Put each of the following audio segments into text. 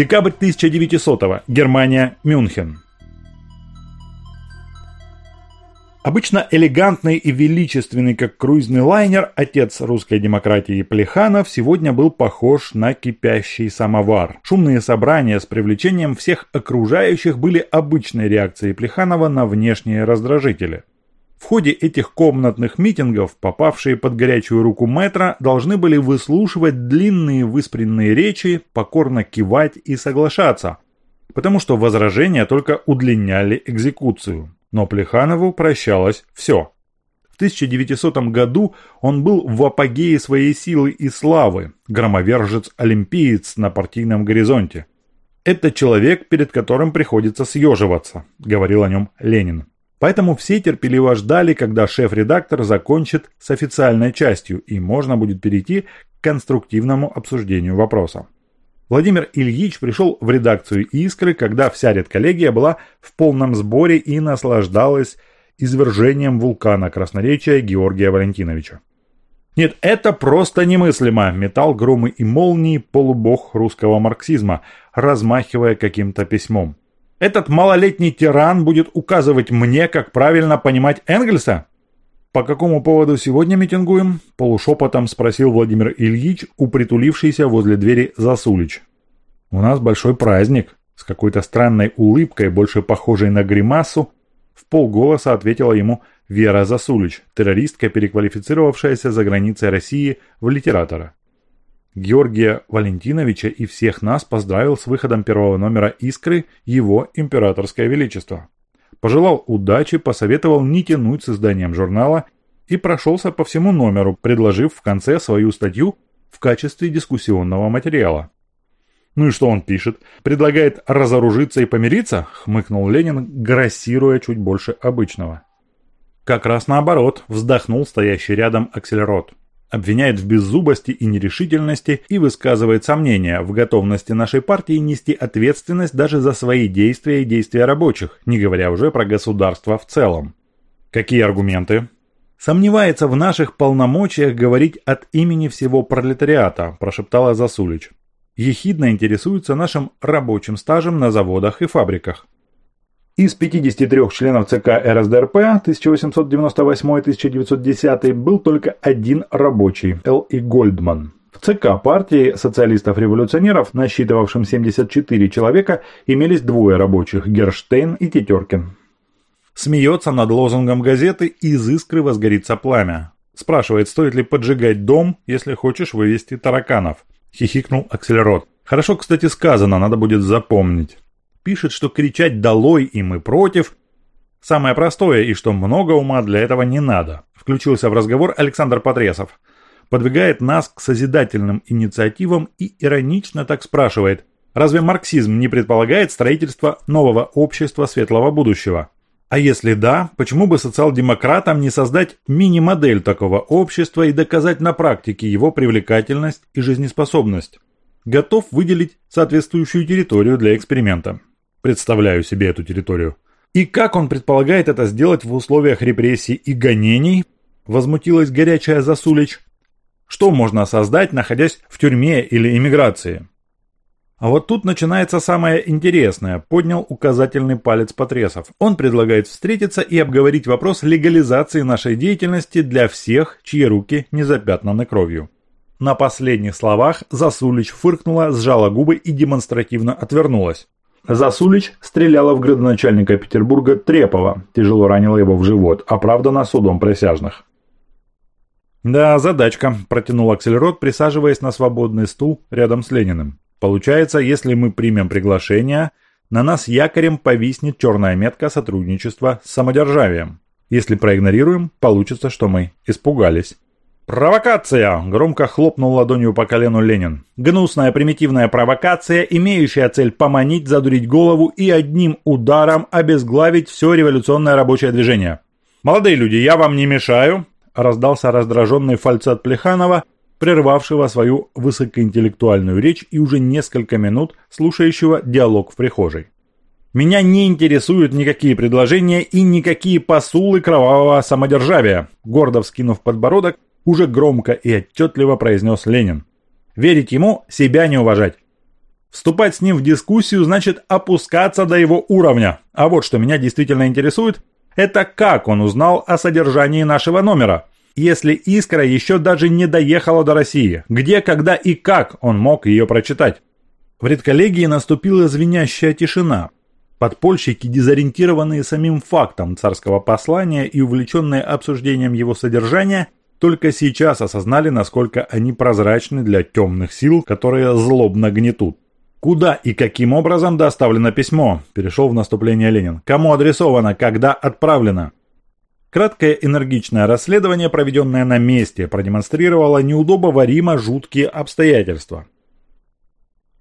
Декабрь 1900 -го. Германия, Мюнхен. Обычно элегантный и величественный, как круизный лайнер, отец русской демократии Плеханов сегодня был похож на кипящий самовар. Шумные собрания с привлечением всех окружающих были обычной реакцией Плеханова на внешние раздражители. В ходе этих комнатных митингов попавшие под горячую руку метра должны были выслушивать длинные выспренные речи, покорно кивать и соглашаться, потому что возражения только удлиняли экзекуцию. Но Плеханову прощалось все. В 1900 году он был в апогее своей силы и славы, громовержец-олимпиец на партийном горизонте. «Это человек, перед которым приходится съеживаться», – говорил о нем Ленин. Поэтому все терпеливо ждали, когда шеф-редактор закончит с официальной частью и можно будет перейти к конструктивному обсуждению вопроса. Владимир Ильич пришел в редакцию «Искры», когда вся редколлегия была в полном сборе и наслаждалась извержением вулкана красноречия Георгия Валентиновича. Нет, это просто немыслимо. Металл громы и молнии полубог русского марксизма, размахивая каким-то письмом. Этот малолетний тиран будет указывать мне, как правильно понимать Энгельса? «По какому поводу сегодня митингуем?» – полушепотом спросил Владимир Ильич, упритулившийся возле двери Засулич. «У нас большой праздник», – с какой-то странной улыбкой, больше похожей на гримасу, в полголоса ответила ему Вера Засулич, террористка, переквалифицировавшаяся за границей России в литератора. Георгия Валентиновича и всех нас поздравил с выходом первого номера «Искры» его императорское величество пожелал удачи, посоветовал не тянуть с изданием журнала и прошелся по всему номеру, предложив в конце свою статью в качестве дискуссионного материала. «Ну и что он пишет? Предлагает разоружиться и помириться?» – хмыкнул Ленин, грассируя чуть больше обычного. Как раз наоборот, вздохнул стоящий рядом Акселерот обвиняет в беззубости и нерешительности и высказывает сомнения в готовности нашей партии нести ответственность даже за свои действия и действия рабочих, не говоря уже про государство в целом. Какие аргументы? Сомневается в наших полномочиях говорить от имени всего пролетариата, прошептала Засулич. Ехидно интересуется нашим рабочим стажем на заводах и фабриках. Из 53 членов ЦК РСДРП 1898-1910 был только один рабочий – Л. И. Гольдман. В ЦК партии социалистов-революционеров, насчитывавшем 74 человека, имелись двое рабочих – Герштейн и Тетеркин. Смеется над лозунгом газеты «Из искры возгорится пламя». Спрашивает, стоит ли поджигать дом, если хочешь вывести тараканов. Хихикнул Акселерот. Хорошо, кстати, сказано, надо будет запомнить. Пишет, что кричать «долой» и «мы против» самое простое и что много ума для этого не надо. Включился в разговор Александр Потресов. Подвигает нас к созидательным инициативам и иронично так спрашивает, разве марксизм не предполагает строительство нового общества светлого будущего? А если да, почему бы социал-демократам не создать мини-модель такого общества и доказать на практике его привлекательность и жизнеспособность? Готов выделить соответствующую территорию для эксперимента. Представляю себе эту территорию. И как он предполагает это сделать в условиях репрессий и гонений? Возмутилась горячая Засулич. Что можно создать, находясь в тюрьме или эмиграции? А вот тут начинается самое интересное, поднял указательный палец Потресов. Он предлагает встретиться и обговорить вопрос легализации нашей деятельности для всех, чьи руки не запятнаны кровью. На последних словах Засулич фыркнула, сжала губы и демонстративно отвернулась. Засулич стреляла в градоначальника Петербурга Трепова, тяжело ранила его в живот, оправдана судом присяжных. «Да, задачка», – протянул Аксельрод, присаживаясь на свободный стул рядом с Лениным. «Получается, если мы примем приглашение, на нас якорем повиснет черная метка сотрудничества с самодержавием. Если проигнорируем, получится, что мы испугались». «Провокация!» – громко хлопнул ладонью по колену Ленин. «Гнусная примитивная провокация, имеющая цель поманить, задурить голову и одним ударом обезглавить все революционное рабочее движение». «Молодые люди, я вам не мешаю!» – раздался раздраженный фальцет Плеханова, прервавшего свою высокоинтеллектуальную речь и уже несколько минут слушающего диалог в прихожей. «Меня не интересуют никакие предложения и никакие посулы кровавого самодержавия», гордо вскинув подбородок, уже громко и отчетливо произнес Ленин. Верить ему – себя не уважать. Вступать с ним в дискуссию значит опускаться до его уровня. А вот что меня действительно интересует, это как он узнал о содержании нашего номера. Если «Искра» еще даже не доехала до России, где, когда и как он мог ее прочитать? В редколлегии наступила звенящая тишина. Подпольщики, дезориентированные самим фактом царского послания и увлеченные обсуждением его содержания, только сейчас осознали, насколько они прозрачны для темных сил, которые злобно гнетут. Куда и каким образом доставлено письмо? Перешел в наступление Ленин. Кому адресовано? Когда отправлено? Краткое энергичное расследование, проведенное на месте, продемонстрировало неудобого Рима жуткие обстоятельства.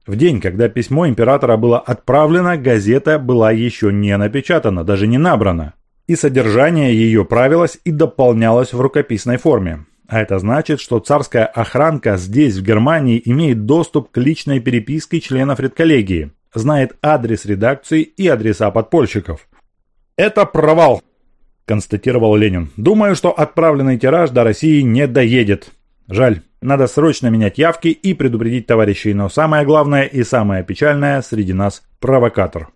В день, когда письмо императора было отправлено, газета была еще не напечатана, даже не набрана. И содержание ее правилось и дополнялось в рукописной форме. А это значит, что царская охранка здесь, в Германии, имеет доступ к личной переписке членов редколлегии, знает адрес редакции и адреса подпольщиков. «Это провал», – констатировал Ленин. «Думаю, что отправленный тираж до России не доедет. Жаль, надо срочно менять явки и предупредить товарищей, но самое главное и самое печальное среди нас – провокатор».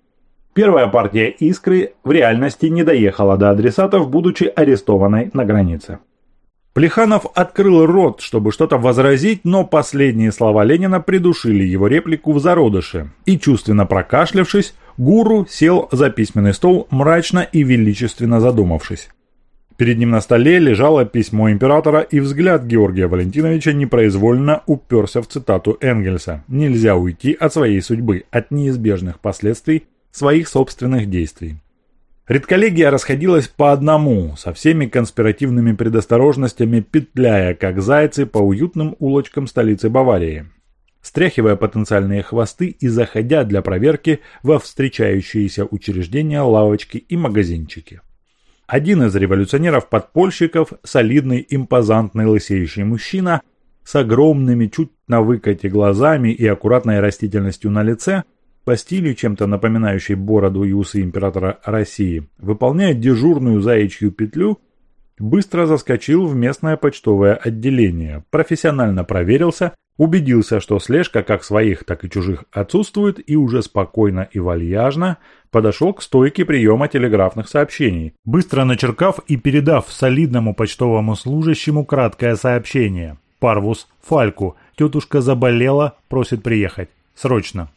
Первая партия «Искры» в реальности не доехала до адресатов, будучи арестованной на границе. Плеханов открыл рот, чтобы что-то возразить, но последние слова Ленина придушили его реплику в зародыше. И чувственно прокашлявшись, гуру сел за письменный стол, мрачно и величественно задумавшись. Перед ним на столе лежало письмо императора, и взгляд Георгия Валентиновича непроизвольно уперся в цитату Энгельса «Нельзя уйти от своей судьбы, от неизбежных последствий своих собственных действий». Редколлегия расходилась по одному, со всеми конспиративными предосторожностями, петляя, как зайцы, по уютным улочкам столицы Баварии, стряхивая потенциальные хвосты и заходя для проверки во встречающиеся учреждения, лавочки и магазинчики. Один из революционеров-подпольщиков, солидный, импозантный лысеющий мужчина, с огромными, чуть на выкате глазами и аккуратной растительностью на лице, по стилю, чем-то напоминающей бороду и усы императора России, выполняя дежурную заячью петлю, быстро заскочил в местное почтовое отделение, профессионально проверился, убедился, что слежка как своих, так и чужих отсутствует и уже спокойно и вальяжно подошел к стойке приема телеграфных сообщений, быстро начеркав и передав солидному почтовому служащему краткое сообщение. Парвус Фальку. Тетушка заболела, просит приехать. Срочно.